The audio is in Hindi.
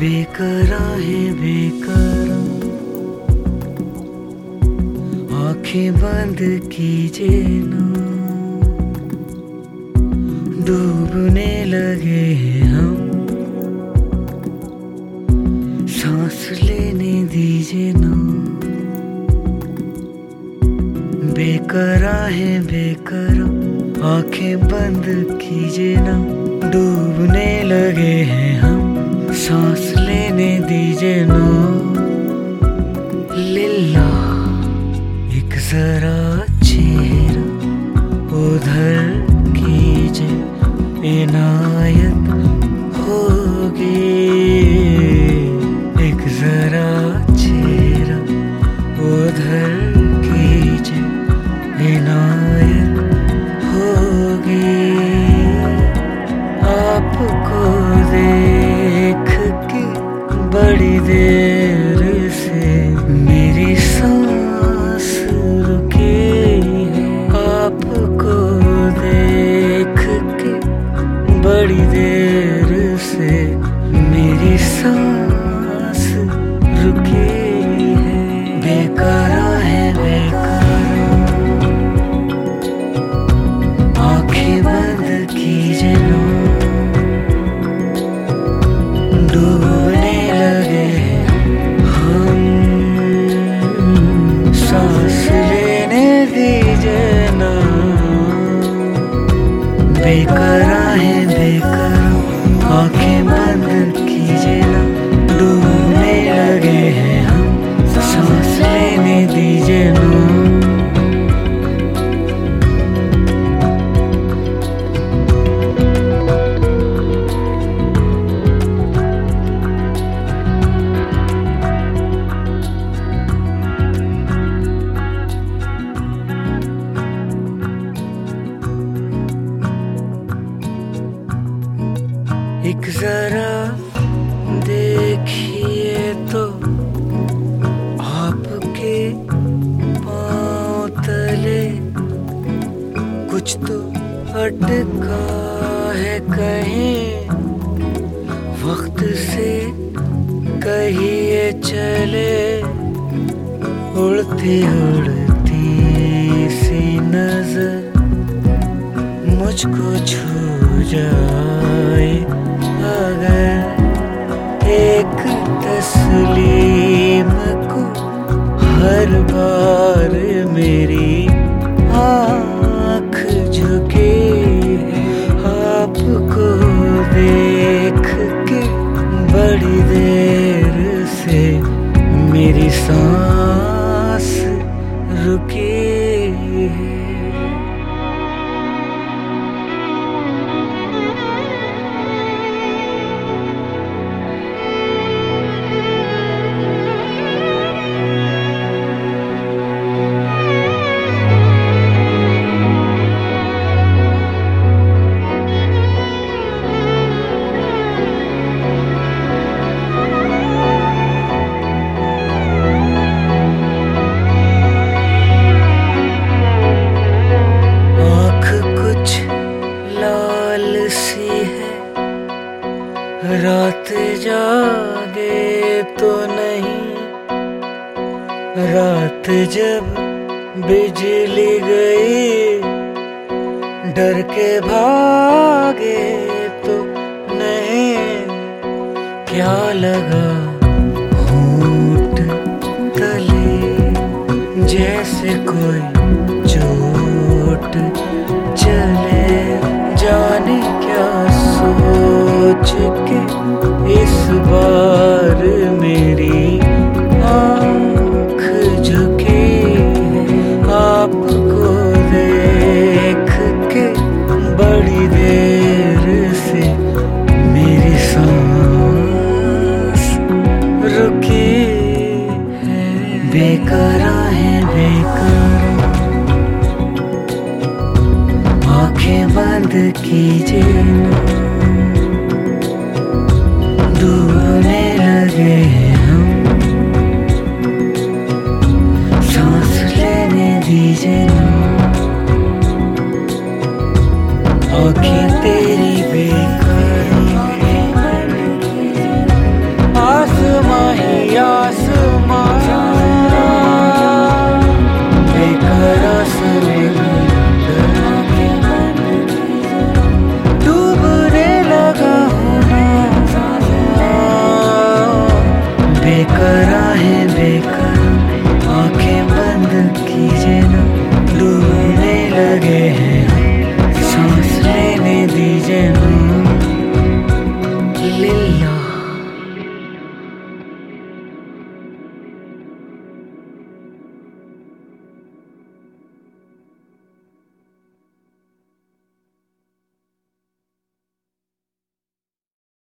बेकरा है बेकर आँखें बंद कीजिए ना। डूबने लगे हैं हम। सांस लेने दीजिए ना। बेकरा है बेकरा आँखें बंद कीजिए ना। डूबने लगे हैं हम। सांस लेने दीजिए ना। लिल्ला, एक जरा चेहरा उधर कीजिए। इनायत होगी। है जरा देखिए तो आपके पाँव तले कुछ तो अटका है कहीं। वक्त से कहिए चले, उड़ती उड़ती सी नज़र मुझको छू जाए सांस रुकी है। रात जागे तो नहीं। रात जब बिजली गई, डर के भागे तो नहीं। क्या लगा होंठ तले जैसे कोई बेकरा है बेकरा। आँखें बंद कीजिए। डूबने हैं हम। सांस लेने दीजिए आँखें He